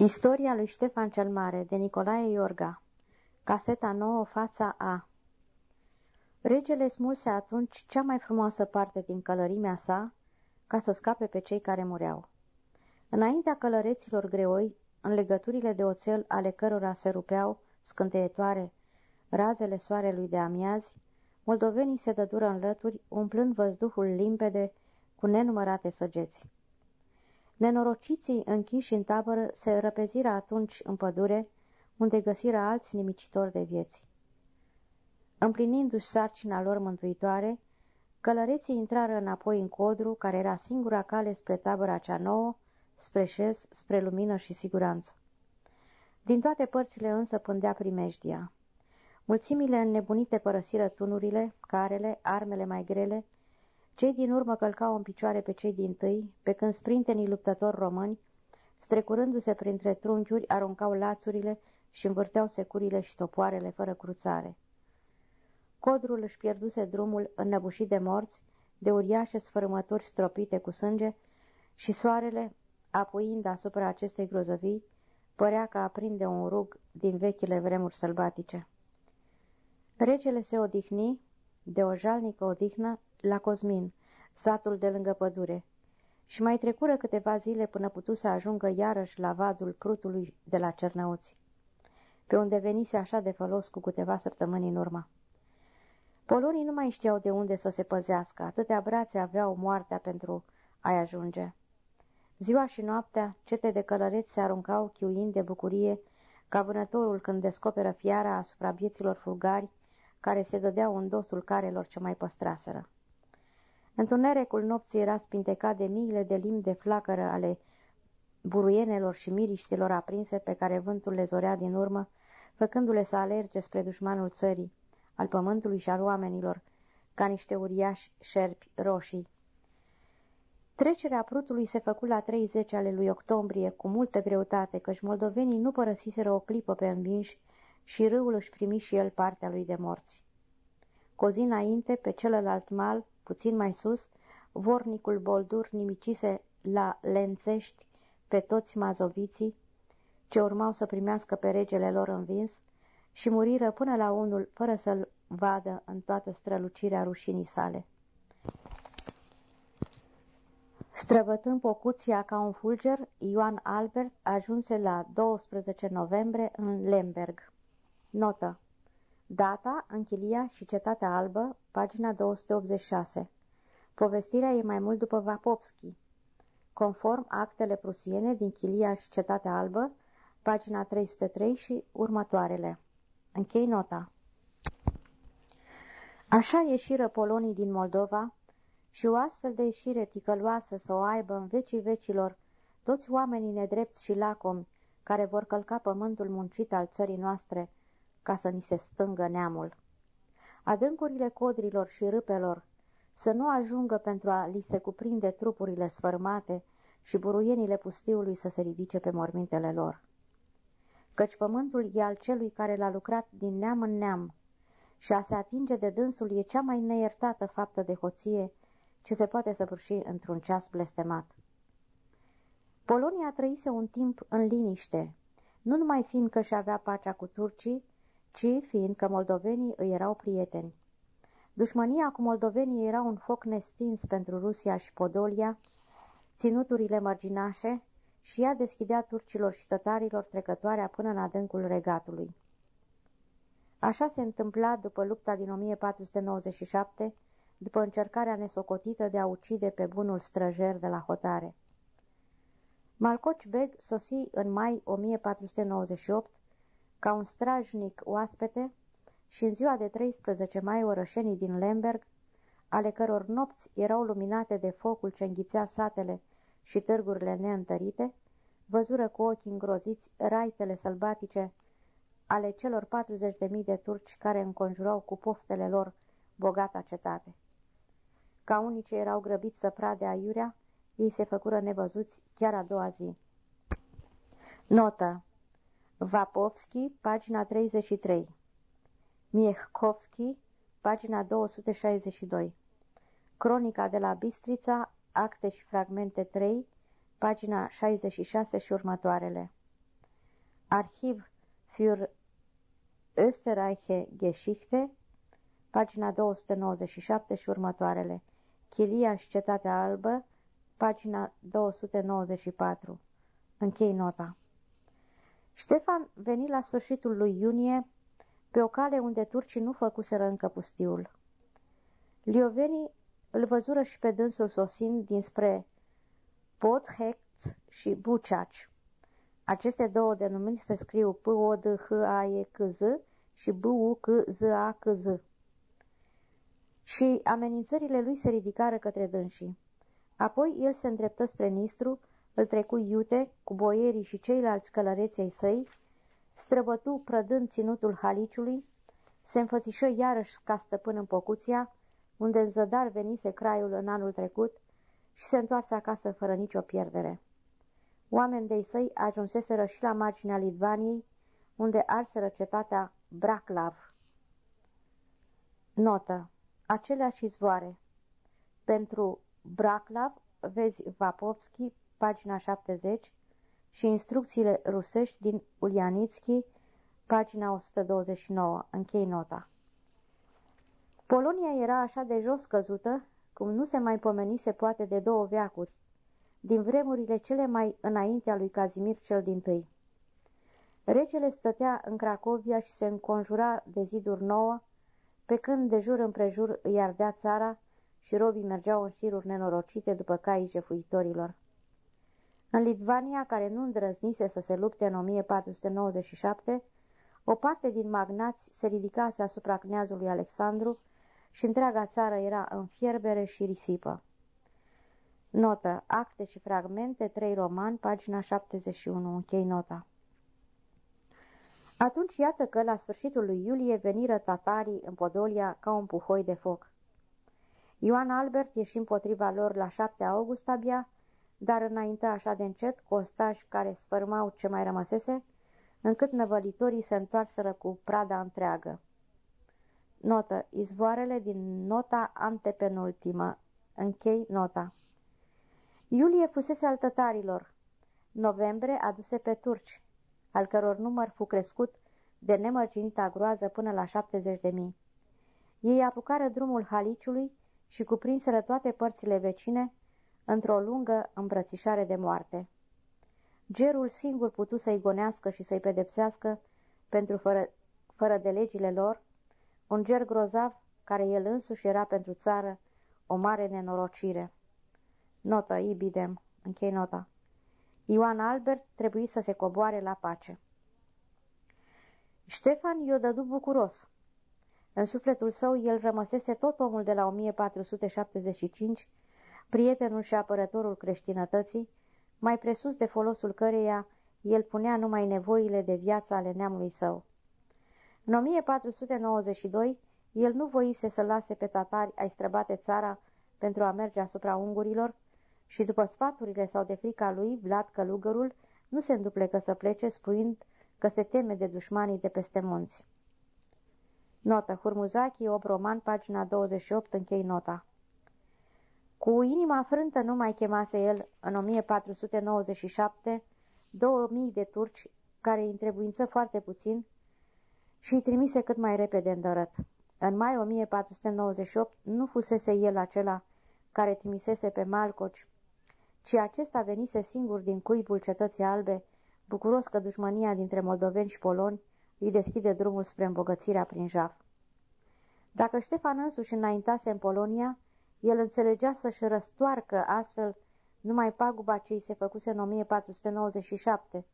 Istoria lui Ștefan cel Mare de Nicolae Iorga Caseta nouă, fața A Regele smulse atunci cea mai frumoasă parte din călărimea sa ca să scape pe cei care mureau. Înaintea călăreților greoi, în legăturile de oțel ale cărora se rupeau, scânteietoare, razele soarelui de amiazi, moldovenii se dădură în lături, umplând văzduhul limpede cu nenumărate săgeți. Nenorociții închiși în tabără se răpeziră atunci în pădure, unde găsiră alți nimicitori de vieți. Împlinindu-și sarcina lor mântuitoare, călăreții intrară înapoi în codru, care era singura cale spre tabăra cea nouă, spre șez, spre lumină și siguranță. Din toate părțile însă pândea primejdia. Mulțimile înnebunite părăsiră tunurile, carele, armele mai grele, cei din urmă călcau în picioare pe cei din tâi, pe când sprintenii luptători români, strecurându-se printre trunchiuri, aruncau lațurile și învârteau securile și topoarele fără cruțare. Codrul își pierduse drumul înnăbușit de morți, de uriașe sfărâmături stropite cu sânge și soarele, apuind asupra acestei grozăvii, părea că aprinde un rug din vechile vremuri sălbatice. Regele se odihni, de o jalnică odihnă, la Cosmin, satul de lângă pădure, și mai trecură câteva zile până putu să ajungă iarăși la vadul crutului de la Cernăuți, pe unde venise așa de folos cu câteva săptămâni în urmă. Polonii nu mai știau de unde să se păzească, atâtea brațe aveau moartea pentru a-i ajunge. Ziua și noaptea, cete de călăreți se aruncau chiuind de bucurie ca vânătorul când descoperă fiara asupra vieților fulgari care se dădeau în dosul carelor ce mai păstraseră. Întunericul nopții era spintecat de miile de limbi de flacără ale buruienelor și miriștilor aprinse pe care vântul le zorea din urmă, făcându-le să alerge spre dușmanul țării, al pământului și al oamenilor, ca niște uriași șerpi roșii. Trecerea prutului se făcu la 30 ale lui octombrie cu multă greutate, căci moldovenii nu părăsiseră o clipă pe învinși și râul își primi și el partea lui de morți. Cozi înainte, pe celălalt mal, puțin mai sus, vornicul Boldur nimicise la lențești pe toți mazoviții, ce urmau să primească pe regele lor învins, și muriră până la unul, fără să-l vadă în toată strălucirea rușinii sale. Străbătând Pocuția ca un fulger, Ioan Albert ajunse la 12 noiembrie în Lemberg. Notă Data, Închilia și Cetatea Albă, pagina 286. Povestirea e mai mult după Vapovski. Conform actele prusiene din Chilia și Cetatea Albă, pagina 303 și următoarele. Închei nota. Așa ieșiră polonii din Moldova și o astfel de ieșire ticăloasă să o aibă în vecii vecilor toți oamenii nedrepți și lacomi care vor călca pământul muncit al țării noastre ca să ni se stângă neamul. Adâncurile codrilor și râpelor să nu ajungă pentru a li se cuprinde trupurile sfărmate și buruienile pustiului să se ridice pe mormintele lor. Căci pământul e al celui care l-a lucrat din neam în neam și a se atinge de dânsul e cea mai neiertată faptă de hoție ce se poate săvârși într-un ceas blestemat. Polonia trăise un timp în liniște, nu numai fiindcă și avea pacea cu turcii, ci fiindcă moldovenii îi erau prieteni. Dușmania cu moldovenii era un foc nestins pentru Rusia și Podolia, ținuturile mărginașe, și ea deschidea turcilor și tătarilor trecătoarea până în adâncul regatului. Așa se întâmpla după lupta din 1497, după încercarea nesocotită de a ucide pe bunul străjer de la hotare. Malcoci Beg sosi în mai 1498 ca un strajnic oaspete și în ziua de 13 mai orășenii din Lemberg, ale căror nopți erau luminate de focul ce înghițea satele și târgurile neîntărite, văzură cu ochii îngroziți raitele sălbatice ale celor 40.000 de turci care înconjurau cu poftele lor bogata cetate. Ca unii ce erau grăbiți să prade aiurea, ei se făcură nevăzuți chiar a doua zi. Notă Vapovski, pagina 33 Miehkovski, pagina 262 Cronica de la Bistrița, acte și fragmente 3, pagina 66 și următoarele Arhiv für Österreiche Geschichte, pagina 297 și următoarele. Chilia și Cetatea Albă, pagina 294. Închei nota. Ștefan veni la sfârșitul lui iunie pe o cale unde turcii nu făcuseră încă pustiul. Liovenii îl văzură și pe dânsul sosind dinspre Podhex și Buciaci. Aceste două denumiri se scriu p o d h a e c z și b u c z a c z Și amenințările lui se ridicară către dânsii. Apoi el se îndreptă spre Nistru, îl trecu iute cu boierii și ceilalți călăreței săi, străbătu prădând ținutul Haliciului, se înfățișă iarăși ca stăpân în Pocuția, unde în zădar venise craiul în anul trecut și se întoarse acasă fără nicio pierdere. Oameni de săi ajunseseră și la marginea Litvaniei, unde arseră cetatea Braclav. Notă. Aceleași izvoare. Pentru Braclav vezi Vapovski, pagina 70, și instrucțiile rusești din Ulianitski, pagina 129. Închei nota. Polonia era așa de jos căzută, cum nu se mai pomenise poate de două veacuri, din vremurile cele mai înainte a lui Cazimir cel din tâi. Regele stătea în Cracovia și se înconjura de ziduri nouă, pe când de jur împrejur îi ardea țara și robii mergeau în șiruri nenorocite după caii jefuitorilor. În Litvania, care nu îndrăznise să se lupte în 1497, o parte din magnați se ridicase asupra cneazului Alexandru și întreaga țară era în fierbere și risipă. Notă. Acte și fragmente, 3 roman, pagina 71. Închei nota. Atunci iată că, la sfârșitul lui iulie, veniră tatarii în Podolia ca un puhoi de foc. Ioan Albert ieși împotriva lor la 7 august abia, dar înainte așa de încet, cu ostași care sfărmau ce mai rămăsese, încât năvălitorii se întoarseră cu prada întreagă. Notă. Izvoarele din nota antepenultimă. Închei nota. Iulie fusese al tătarilor. Novembre aduse pe turci, al căror număr fu crescut de nemărginita groază până la 70 de mii. Ei apucară drumul Haliciului și cuprinseră toate părțile vecine într-o lungă îmbrățișare de moarte. Gerul singur putu să-i gonească și să-i pedepsească pentru fără, fără de legile lor, un ger grozav care el însuși era pentru țară o mare nenorocire. Notă, ibidem, închei nota. Ioan Albert trebuie să se coboare la pace. Ștefan i-o dădu bucuros. În sufletul său el rămăsese tot omul de la 1475, prietenul și apărătorul creștinătății, mai presus de folosul căreia el punea numai nevoile de viață ale neamului său. În 1492, el nu voise să lase pe tatari ai străbate țara pentru a merge asupra ungurilor și după sfaturile sau de frica lui, Vlad Călugărul nu se înduplecă să plece, spuind că se teme de dușmanii de peste munți. Notă. Hurmuzachi, 8 roman, pagina 28, închei nota. Cu inima frântă nu mai chemase el în 1497 2000 de turci, care îi întrebuință foarte puțin, și îi trimise cât mai repede îndărăt. În mai 1498 nu fusese el acela care trimisese pe Malcoci, ci acesta venise singur din cuibul cetății albe, bucuros că dușmania dintre moldoveni și poloni îi deschide drumul spre îmbogățirea prin jaf. Dacă Ștefan însuși înaintase în Polonia, el înțelegea să-și răstoarcă astfel numai paguba ce îi se făcuse în 1497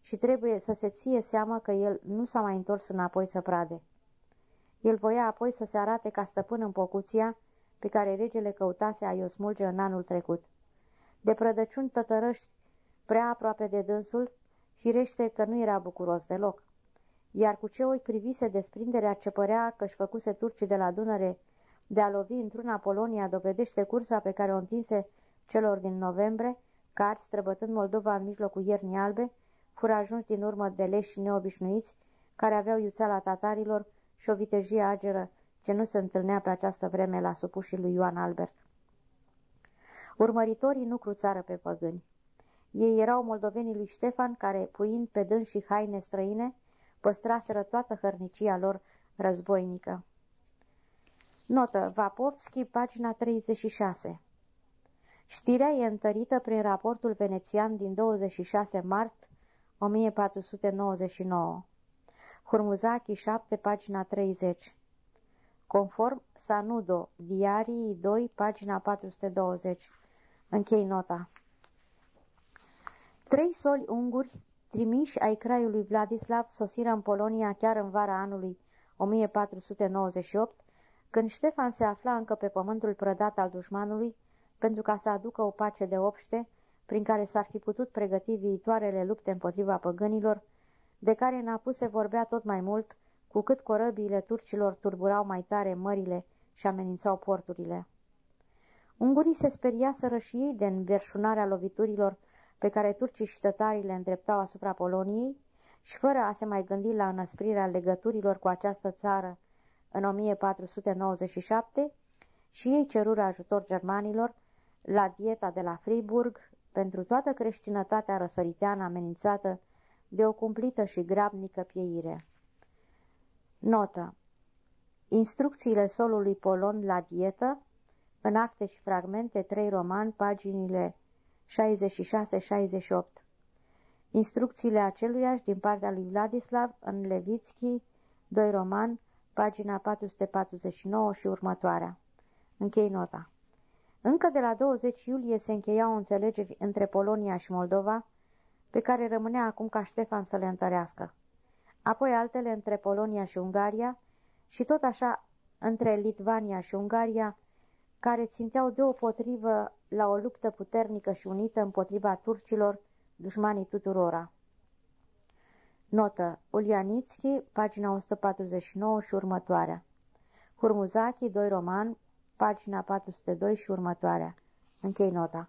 și trebuie să se ție seama că el nu s-a mai întors înapoi să prade. El voia apoi să se arate ca stăpân în Pocuția, pe care regele căutase a-i o smulge în anul trecut. De prădăciuni tătărăști prea aproape de dânsul, firește că nu era bucuros deloc. Iar cu ce oi privise desprinderea ce părea că-și făcuse turcii de la Dunăre de a lovi într-una Polonia dovedește cursa pe care o întinse celor din novembrie, care, străbătând Moldova în mijlocul iernii albe, fură ajunși din urmă de leși neobișnuiți, care aveau iuțeala tatarilor și o vitejie ageră ce nu se întâlnea pe această vreme la supușii lui Ioan Albert. Urmăritorii nu cruțară pe păgâni. Ei erau moldovenii lui Ștefan, care, puind pe dâns și haine străine, păstraseră toată hărnicia lor războinică. Notă. Vapovski, pagina 36 Știrea e întărită prin raportul venețian din 26 mart 1499. Hurmuzaki 7, pagina 30 Conform Sanudo, Diarii 2, pagina 420. Închei nota. Trei soli unguri, trimiși ai craiului Vladislav, sosiră în Polonia chiar în vara anului 1498, când Ștefan se afla încă pe pământul prădat al dușmanului, pentru ca să aducă o pace de obște, prin care s-ar fi putut pregăti viitoarele lupte împotriva păgânilor, de care în apus se vorbea tot mai mult, cu cât corăbiile turcilor turburau mai tare mările și amenințau porturile. Ungurii se speriaseră și ei de înverșunarea loviturilor pe care turcii și tătarii le îndreptau asupra Poloniei și fără a se mai gândi la înăsprirea legăturilor cu această țară în 1497, și ei cerură ajutor germanilor la dieta de la Friburg pentru toată creștinătatea răsăriteană amenințată de o cumplită și grabnică pieire. Notă Instrucțiile solului polon la dietă, în acte și fragmente, 3 roman, paginile 66-68. Instrucțiile aceluiași din partea lui Vladislav în Levitski, 2 roman, pagina 449 și următoarea. Închei nota. Încă de la 20 iulie se încheiau înțelegeri între Polonia și Moldova, pe care rămânea acum ca Ștefan să le întărească. Apoi altele între Polonia și Ungaria și tot așa între Litvania și Ungaria, care ținteau deopotrivă la o luptă puternică și unită împotriva turcilor, dușmanii tuturora. Notă. Ulianitski, pagina 149 și următoarea. Hurmuzaki, 2 roman, pagina 402 și următoarea. Închei nota.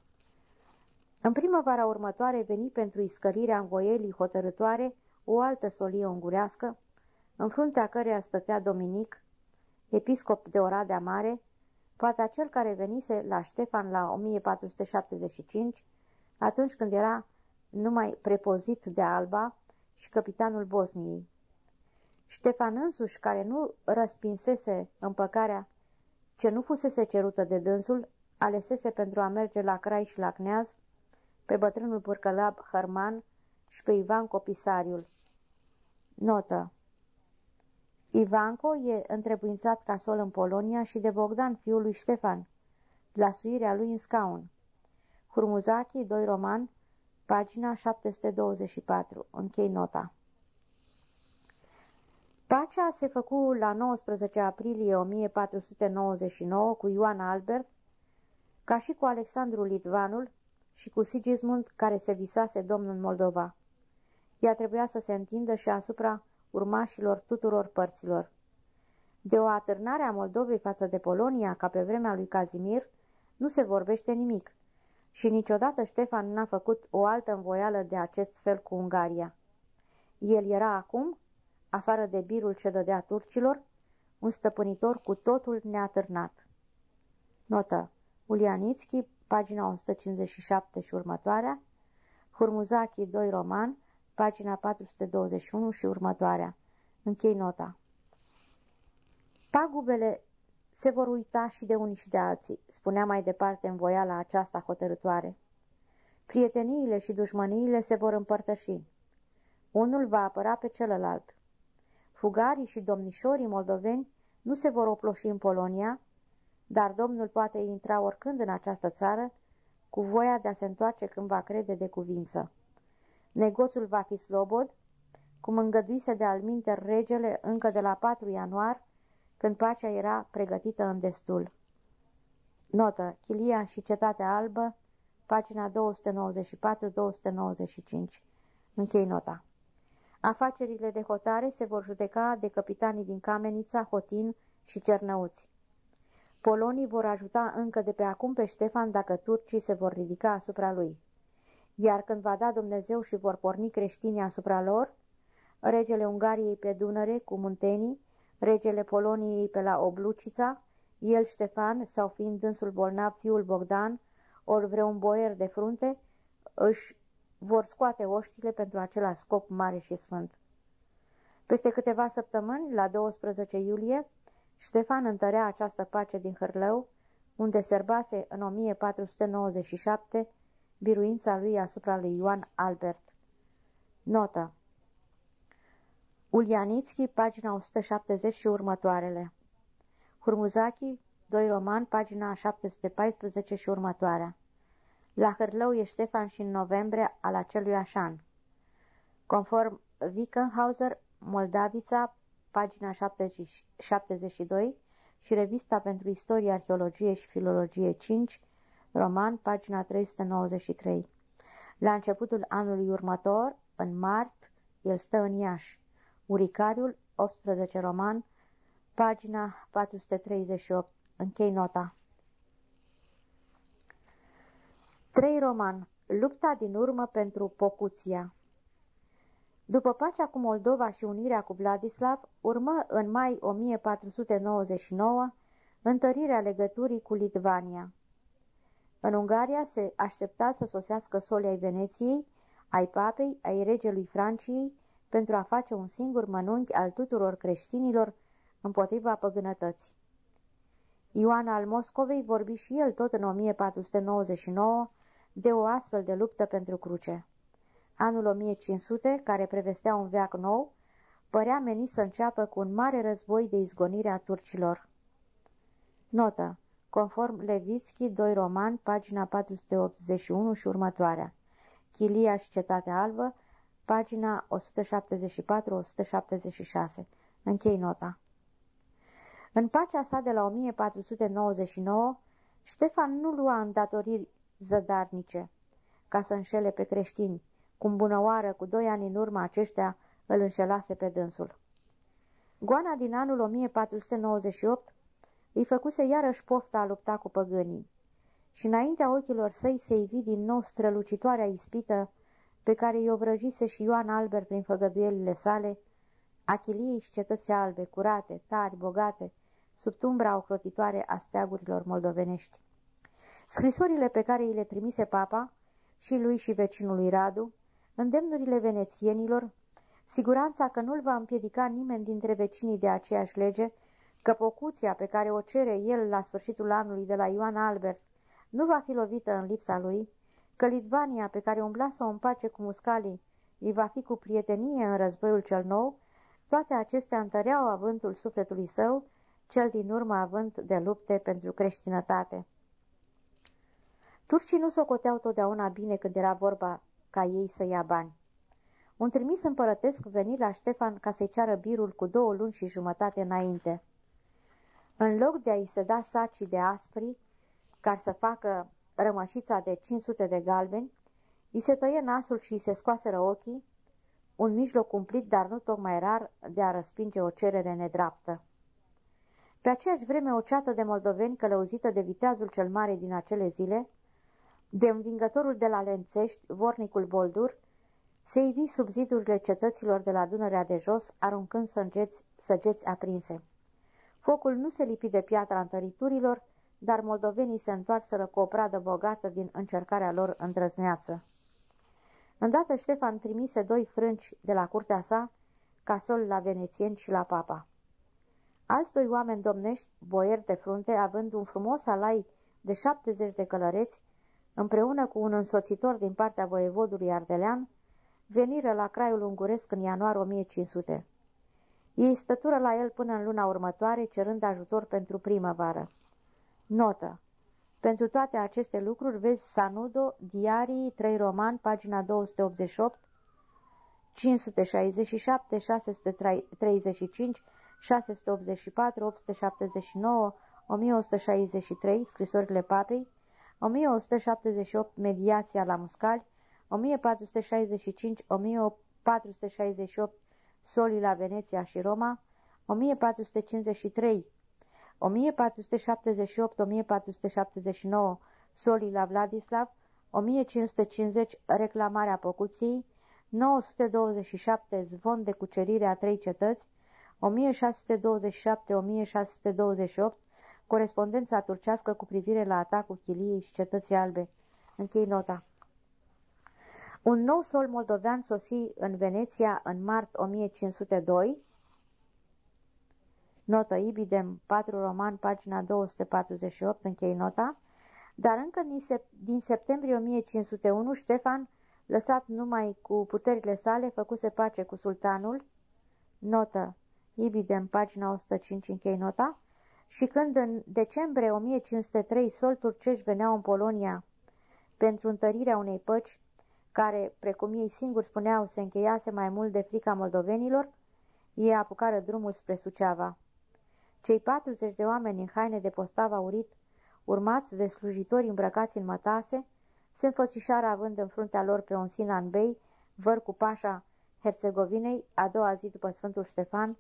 În primăvara următoare veni pentru iscălirea învoielii hotărătoare o altă solie ungurească, în fruntea căreia stătea Dominic, episcop de Oradea Mare, poate acel care venise la Ștefan la 1475, atunci când era numai prepozit de Alba și capitanul Bosniei. Ștefan însuși, care nu răspinsese împăcarea ce nu fusese cerută de dânsul, alesese pentru a merge la Craiș și la Cneaz, pe bătrânul purcălab Hărman și pe Ivan Copisariul. Notă Ivanco e întrebuințat ca sol în Polonia și de Bogdan, fiul lui Ștefan, la suirea lui în scaun. Hurmuzachi, 2 roman, pagina 724. Închei nota. Pacea se făcu la 19 aprilie 1499 cu Ioan Albert, ca și cu Alexandru Litvanul și cu Sigismund, care se visase domnul Moldova. Ea trebuia să se întindă și asupra urmașilor tuturor părților. De o atârnare a Moldovei față de Polonia, ca pe vremea lui Cazimir, nu se vorbește nimic și niciodată Ștefan n-a făcut o altă învoială de acest fel cu Ungaria. El era acum afară de birul ce dădea turcilor, un stăpânitor cu totul neatârnat. Notă. Ulianitski, pagina 157 și următoarea, Hurmuzaki 2 roman, pagina 421 și următoarea. Închei nota. Pagubele se vor uita și de unii și de alții, spunea mai departe în voiala aceasta hotărătoare. Prieteniile și dușmăniile se vor împărtăși. Unul va apăra pe celălalt. Fugarii și domnișorii moldoveni nu se vor oploși în Polonia, dar domnul poate intra oricând în această țară cu voia de a se întoarce când va crede de cuvință. Negoțul va fi slobod, cum îngăduise de alminter regele încă de la 4 ianuar, când pacea era pregătită în destul. Notă. Chilia și Cetatea Albă, pagina 294-295. Închei nota. Afacerile de hotare se vor judeca de capitanii din Camenița, Hotin și Cernăuți. Polonii vor ajuta încă de pe acum pe Ștefan dacă turcii se vor ridica asupra lui. Iar când va da Dumnezeu și vor porni creștinii asupra lor, regele Ungariei pe Dunăre cu muntenii, regele Poloniei pe la Oblucița, el Ștefan sau fiind dânsul bolnav fiul Bogdan, ori vreun boier de frunte, își vor scoate oștile pentru același scop mare și sfânt. Peste câteva săptămâni, la 12 iulie, Ștefan întărea această pace din Hârlău, unde serbase în 1497 biruința lui asupra lui Ioan Albert. Notă Ulianitski, pagina 170 și următoarele. Hurmuzaki, 2 roman, pagina 714 și următoarea. La Hârlău e Ștefan și în noiembrie al acelui așan. Conform Wickenhauser, Moldavița, pagina 72 și Revista pentru Istorie, Arheologie și Filologie 5, roman, pagina 393. La începutul anului următor, în mart, el stă în Iași. Uricariul, 18 roman, pagina 438. Închei nota. 3 roman. Lupta din urmă pentru Pocuția După pacea cu Moldova și unirea cu Vladislav, urmă în mai 1499 întărirea legăturii cu Litvania. În Ungaria se aștepta să sosească solii ai Veneției, ai papei, ai regelui Franciei, pentru a face un singur mănunchi al tuturor creștinilor împotriva păgânătății. Ioan al Moscovei vorbi și el tot în 1499 de o astfel de luptă pentru cruce. Anul 1500, care prevestea un veac nou, părea menit să înceapă cu un mare război de izgonire a turcilor. Notă. Conform Levitski, 2 roman, pagina 481 și următoarea. Chilia și Cetatea Albă, pagina 174-176. Închei nota. În pacea sa de la 1499, Ștefan nu lua îndatoriri zădarnice ca să înșele pe creștini, cum bunăoară cu doi ani în urmă aceștia îl înșelase pe dânsul. Goana din anul 1498 îi făcuse iarăși pofta a lupta cu păgânii și înaintea ochilor săi se ivi din nou strălucitoarea ispită pe care i-o vrăjise și Ioan Albert prin făgăduielile sale, achiliei și cetății albe, curate, tari, bogate, sub tumbra ocrotitoare a steagurilor moldovenești. Scrisorile pe care îi le trimise papa și lui și vecinului Radu, îndemnurile venețienilor, siguranța că nu-l va împiedica nimeni dintre vecinii de aceeași lege, că pocuția pe care o cere el la sfârșitul anului de la Ioan Albert nu va fi lovită în lipsa lui, că Litvania, pe care umbla să o împace cu muscalii, îi va fi cu prietenie în războiul cel nou, toate acestea întăreau avântul sufletului său, cel din urmă avânt de lupte pentru creștinătate. Turcii nu socoteau totdeauna bine când era vorba ca ei să ia bani. Un trimis împărătesc veni la Ștefan ca să-i ceară birul cu două luni și jumătate înainte. În loc de a-i se da sacii de aspri, ca să facă rămășița de 500 de galbeni, îi se tăie nasul și îi se scoaseră ochii, un mijloc cumplit, dar nu tocmai rar, de a răspinge o cerere nedreaptă. Pe aceeași vreme, o ceată de moldoveni călăuzită de viteazul cel mare din acele zile, de învingătorul de la Lențești, vornicul Boldur, se ivi sub zidurile cetăților de la Dunărea de jos, aruncând săgeți, săgeți aprinse. Focul nu se lipi de piatra întăriturilor, dar moldovenii se întoarseră cu o pradă bogată din încercarea lor îndrăzneață. Îndată Ștefan trimise doi frânci de la curtea sa, ca sol la venețieni și la papa. Alți doi oameni domnești, boieri de frunte, având un frumos alai de șaptezeci de călăreți, împreună cu un însoțitor din partea voievodului Ardelean, veniră la craiul unguresc în ianuar 1500. Ei stătură la el până în luna următoare, cerând ajutor pentru primăvară. Notă. Pentru toate aceste lucruri vezi Sanudo, Diarii, 3 roman, pagina 288, 567, 635, 684, 879, 1163, scrisorile papei, 1178, mediația la muscali, 1465, 1468, soli la Veneția și Roma, 1453, 1478-1479 Soli la Vladislav, 1550 Reclamarea Pocuției, 927 Zvon de cucerire a trei cetăți, 1627-1628 Corespondența turcească cu privire la atacul Chiliei și cetății albe. Închei nota. Un nou sol moldovean sosi în Veneția în mart 1502, notă Ibidem, 4 roman, pagina 248, închei nota, dar încă din septembrie 1501 Ștefan, lăsat numai cu puterile sale, făcuse pace cu sultanul, notă Ibidem, pagina 105, închei nota, și când în decembrie 1503 sol turcești veneau în Polonia pentru întărirea unei păci, care, precum ei singuri spuneau, se încheiase mai mult de frica moldovenilor, ei apucară drumul spre Suceava. Cei 40 de oameni în haine de postav aurit, urmați de slujitori îmbrăcați în mătase, se înfățișară având în fruntea lor pe un Sinan Bey, văr cu pașa Herțegovinei, a doua zi după Sfântul Ștefan,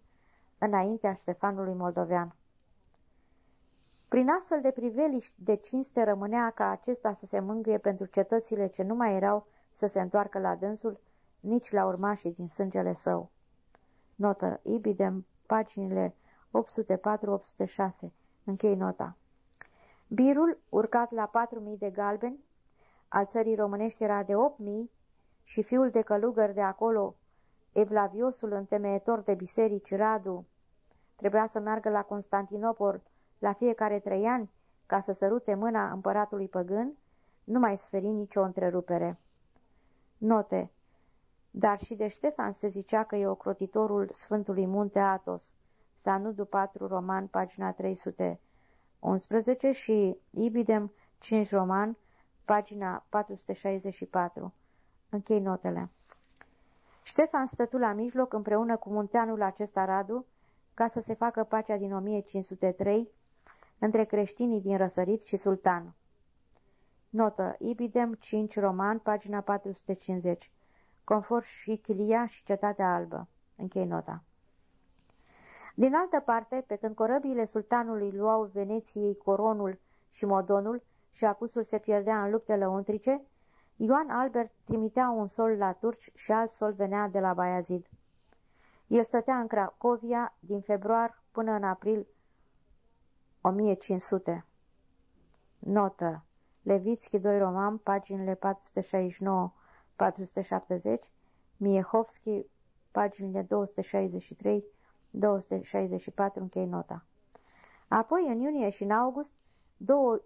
înaintea Ștefanului Moldovean. Prin astfel de priveliști de cinste rămânea ca acesta să se mângâie pentru cetățile ce nu mai erau să se întoarcă la dânsul, nici la urmașii din sângele său. Notă Ibidem, paginile 804-806. Închei nota. Birul, urcat la 4.000 de galbeni, al țării românești era de 8.000 și fiul de călugăr de acolo, Evlaviosul întemeietor de biserici Radu, trebuia să meargă la Constantinopol la fiecare trei ani ca să sărute mâna împăratului păgân, nu mai sferi nicio întrerupere. Note Dar și de Ștefan se zicea că e ocrotitorul Sfântului Munte Atos, Sanudu 4 Roman, pagina 311 și Ibidem 5 Roman, pagina 464. Închei notele. Ștefan stătu la mijloc împreună cu munteanul acesta Radu ca să se facă pacea din 1503 între creștinii din Răsărit și Sultan. Notă. Ibidem 5 Roman, pagina 450. Confort și Chilia și Cetatea Albă. Închei nota. Din altă parte, pe când corăbiile sultanului luau Veneției coronul și modonul și apusul se pierdea în lupte lăuntrice, Ioan Albert trimitea un sol la turci și alt sol venea de la Baiazid. El stătea în Cracovia din februar până în april 1500. Notă. Levitski 2 Roman, paginile 469-470, Miehovski, paginile 263 264 închei nota. Apoi, în iunie și în august, două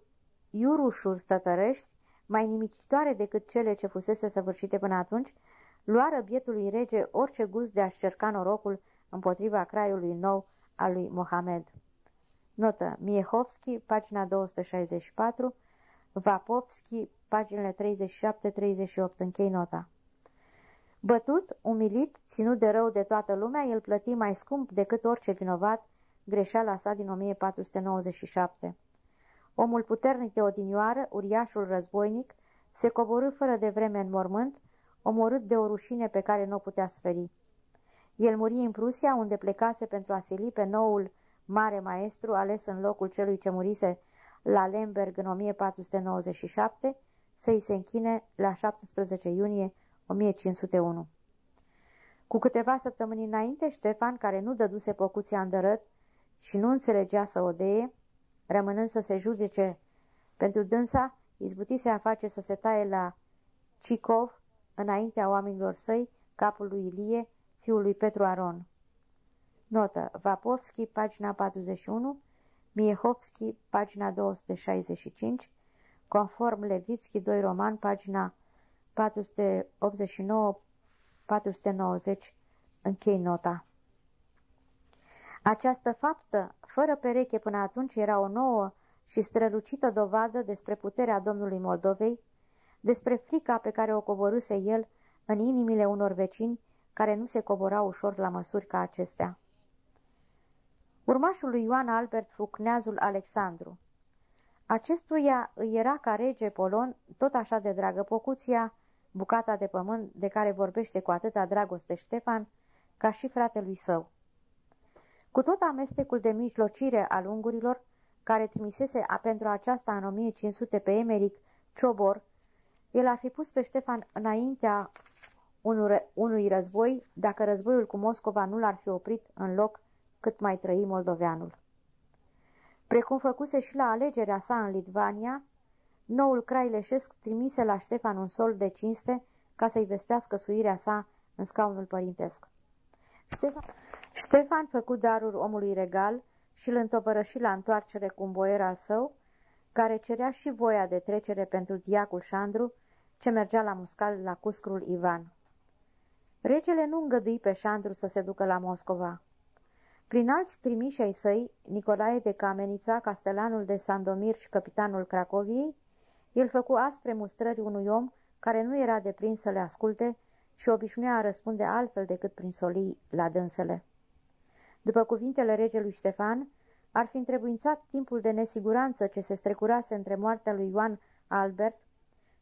iurușuri stătărești, mai nimicitoare decât cele ce fusese săvârșite până atunci, luară bietului rege orice gust de a-și cerca norocul împotriva craiului nou al lui Mohamed. Notă Miehovski, pagina 264, Vapovski, paginile 37-38, închei nota. Bătut, umilit, ținut de rău de toată lumea, el plăti mai scump decât orice vinovat greșeala sa din 1497. Omul puternic de odinioară, uriașul războinic, se coborâ fără de vreme în mormânt, omorât de o rușine pe care nu o putea sferi. El muri în Prusia, unde plecase pentru a sili pe noul mare maestru ales în locul celui ce murise la Lemberg în 1497, să-i se închine la 17 iunie 1501. Cu câteva săptămâni înainte, Ștefan, care nu dăduse pocuția îndărăt și nu înțelegea să odeie, rămânând să se judece pentru dânsa, izbutise a face să se taie la Cicov, înaintea oamenilor săi, capul lui Ilie, fiul lui Petru Aron. Notă. Vapovski, pagina 41, Miehovski, pagina 265, conform Levitski, 2 roman, pagina 489-490, închei nota. Această faptă, fără pereche până atunci, era o nouă și strălucită dovadă despre puterea Domnului Moldovei, despre frica pe care o coborâse el în inimile unor vecini care nu se coborau ușor la măsuri ca acestea. Urmașul lui Ioan Albert fu cneazul Alexandru. Acestuia îi era ca rege polon tot așa de dragă pocuția, bucata de pământ de care vorbește cu atâta dragoste Ștefan, ca și fratelui său. Cu tot amestecul de mijlocire al ungurilor, care trimisese pentru aceasta în 1500 pe Emeric Ciobor, el ar fi pus pe Ștefan înaintea unui război, dacă războiul cu Moscova nu l-ar fi oprit în loc cât mai trăi moldoveanul. Precum făcuse și la alegerea sa în Litvania, noul crai leșesc trimise la Ștefan un sol de cinste ca să-i vestească suirea sa în scaunul părintesc. Ștefan, Ștefan făcu darul omului regal și îl întopără și la întoarcere cu un boier al său, care cerea și voia de trecere pentru diacul Șandru, ce mergea la muscal la cuscrul Ivan. Regele nu îngădui pe Șandru să se ducă la Moscova. Prin alți trimiși ai săi, Nicolae de Camenița, castelanul de Sandomirș și capitanul Cracoviei, el făcu aspre mustrări unui om care nu era deprins să le asculte și obișnuia a răspunde altfel decât prin solii la dânsele. După cuvintele regelui Ștefan, ar fi întrebuințat timpul de nesiguranță ce se strecurase între moartea lui Ioan Albert,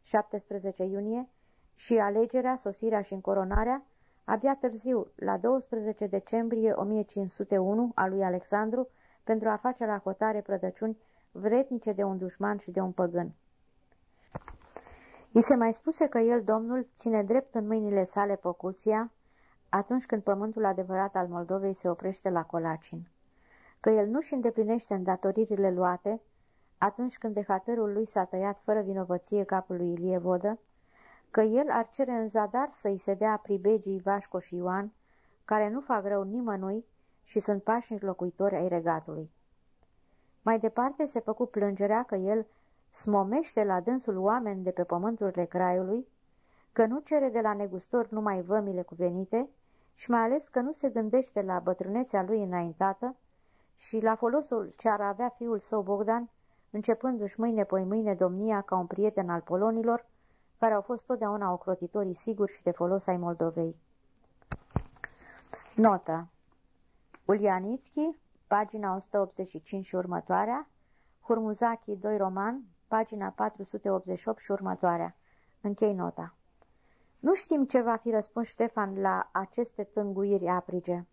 17 iunie, și alegerea, sosirea și încoronarea, abia târziu, la 12 decembrie 1501, a lui Alexandru, pentru a face la hotare prădăciuni vretnice de un dușman și de un păgân. I se mai spuse că el, domnul, ține drept în mâinile sale Pocuția, atunci când pământul adevărat al Moldovei se oprește la Colacin, că el nu-și îndeplinește îndatoririle luate, atunci când de hatărul lui s-a tăiat fără vinovăție capul lui Ilie Vodă, că el ar cere în zadar să-i se dea pribegii Vașco și Ioan, care nu fac rău nimănui și sunt pașnici locuitori ai regatului. Mai departe se făcu plângerea că el smomește la dânsul oameni de pe pământurile craiului, că nu cere de la negustor numai vămile cuvenite și mai ales că nu se gândește la bătrânețea lui înaintată și la folosul ce ar avea fiul său Bogdan, începându-și mâine poi mâine domnia ca un prieten al polonilor, care au fost totdeauna ocrotitorii siguri și de folos ai Moldovei. Notă Ulianitski, pagina 185 și următoarea, Hurmuzaki 2 roman, pagina 488 și următoarea. Închei nota. Nu știm ce va fi răspuns Ștefan la aceste tânguiri aprige.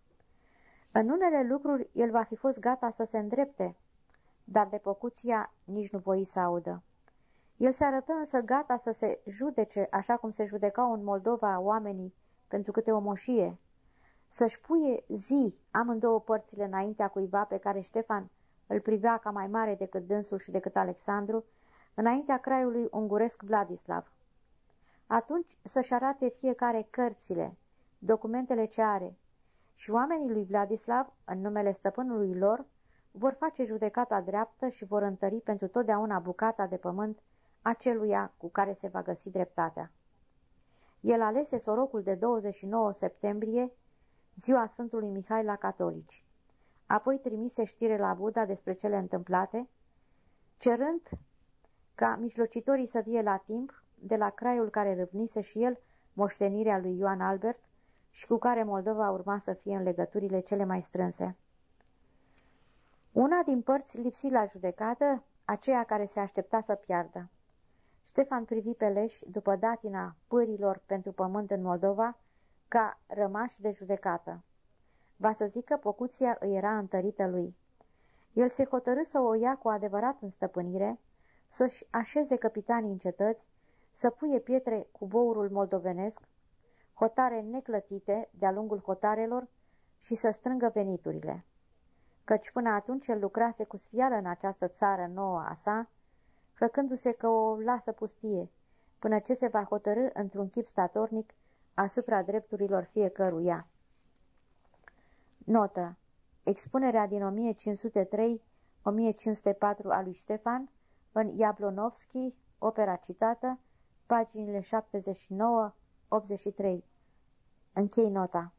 În unele lucruri el va fi fost gata să se îndrepte, dar de Pocuția nici nu voi să audă. El se arătă însă gata să se judece așa cum se judecau în Moldova oamenii pentru câte o moșie, să-și puie zi amândouă părțile înaintea cuiva pe care Ștefan îl privea ca mai mare decât dânsul și decât Alexandru, înaintea craiului unguresc Vladislav. Atunci să-și arate fiecare cărțile, documentele ce are, și oamenii lui Vladislav, în numele stăpânului lor, vor face judecata dreaptă și vor întări pentru totdeauna bucata de pământ aceluia cu care se va găsi dreptatea. El alese sorocul de 29 septembrie, ziua Sfântului Mihai la catolici. Apoi trimise știre la Buda despre cele întâmplate, cerând ca mijlocitorii să fie la timp de la craiul care râvnise și el moștenirea lui Ioan Albert și cu care Moldova urma să fie în legăturile cele mai strânse. Una din părți lipsi la judecată, aceea care se aștepta să piardă. Ștefan privi pe leș după datina pârilor pentru pământ în Moldova ca rămași de judecată. Va să zică, pocuția îi era întărită lui. El se hotărâ să o ia cu adevărat în stăpânire, să-și așeze capitanii în cetăți, să puie pietre cu bourul moldovenesc, hotare neclătite de-a lungul hotarelor și să strângă veniturile. Căci până atunci el lucrase cu sfială în această țară nouă a sa, făcându-se că o lasă pustie, până ce se va hotărâ într-un chip statornic asupra drepturilor fiecăruia. Notă. Expunerea din 1503-1504 a lui Ștefan în Jablonovski, opera citată, paginile 79-83. Închei nota.